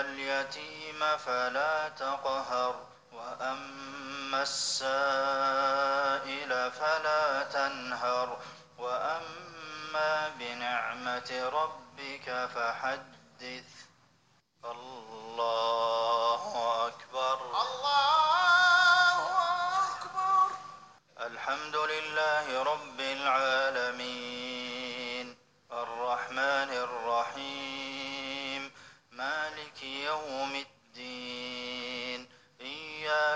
الْيَتِيمَ فَلَا تَقْهَرْ وَأَمَّا السَّائِلَ فَلَا تَنْهَرْ وَأَمَّا بِنِعْمَةِ رَبِّكَ فَحَدِّثْ الله أكبر الله أكبر الحمد لله رب العالمين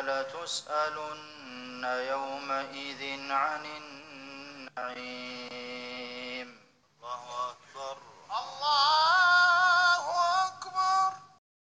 لَتُسْأَلُنَّ يَوْمَئِذٍ عَنِ النَّعِيمِ.